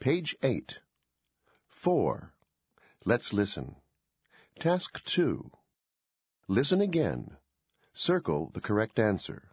Page 8. 4. Let's listen. Task 2. Listen again. Circle the correct answer.